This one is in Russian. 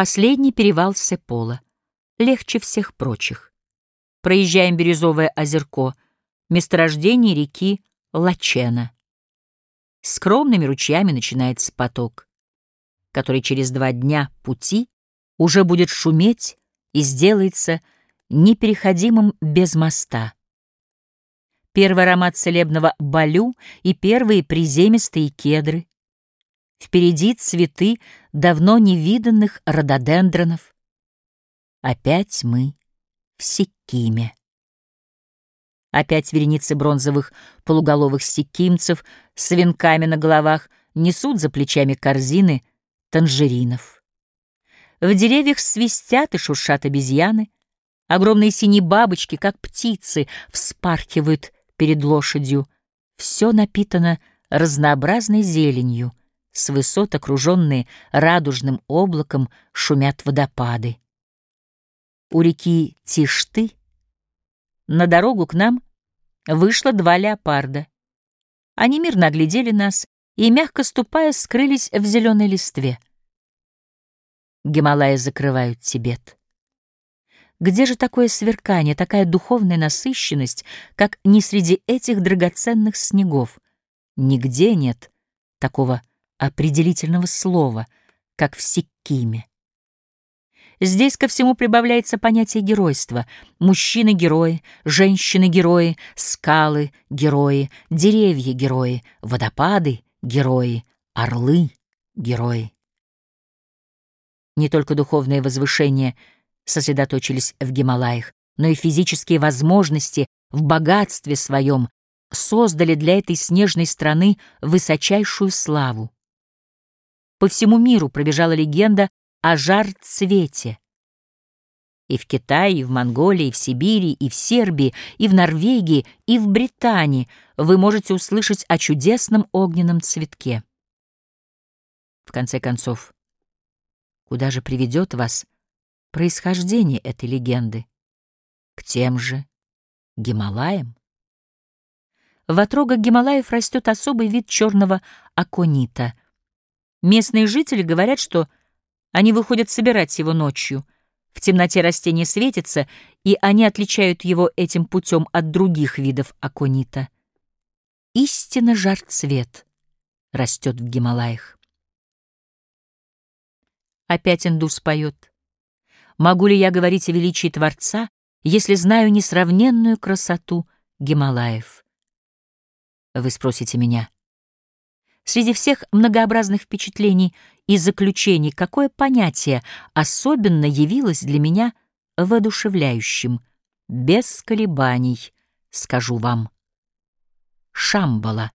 Последний перевал Сепола, легче всех прочих. Проезжаем Бирюзовое озерко, месторождение реки Лачена. Скромными ручьями начинается поток, который через два дня пути уже будет шуметь и сделается непереходимым без моста. Первый аромат целебного балю и первые приземистые кедры. Впереди цветы давно невиданных рододендронов. Опять мы в Сикиме. Опять вереницы бронзовых полуголовых сикимцев с венками на головах несут за плечами корзины танжеринов. В деревьях свистят и шуршат обезьяны, огромные синие бабочки, как птицы, вспархивают перед лошадью. Все напитано разнообразной зеленью, с высот окруженные радужным облаком шумят водопады. У реки Тишты на дорогу к нам вышло два леопарда. Они мирно оглядели нас и, мягко ступая, скрылись в зеленой листве. Гималаи закрывают Тибет. Где же такое сверкание, такая духовная насыщенность, как не среди этих драгоценных снегов? Нигде нет такого определительного слова, как в Сиккиме. Здесь ко всему прибавляется понятие геройства. Мужчины-герои, женщины-герои, скалы — герои, деревья — герои, водопады — герои, орлы — герои. Не только духовное возвышение сосредоточились в Гималаях, но и физические возможности в богатстве своем создали для этой снежной страны высочайшую славу. По всему миру пробежала легенда о жар-цвете. И в Китае, и в Монголии, и в Сибири, и в Сербии, и в Норвегии, и в Британии вы можете услышать о чудесном огненном цветке. В конце концов, куда же приведет вас происхождение этой легенды? К тем же Гималаям? В отрогах Гималаев растет особый вид черного аконита. Местные жители говорят, что они выходят собирать его ночью. В темноте растение светится, и они отличают его этим путем от других видов аконита. Истинно жар-цвет растет в Гималаях. Опять индус поет. Могу ли я говорить о величии Творца, если знаю несравненную красоту Гималаев? Вы спросите меня. Среди всех многообразных впечатлений и заключений, какое понятие особенно явилось для меня воодушевляющим? Без колебаний, скажу вам. Шамбала.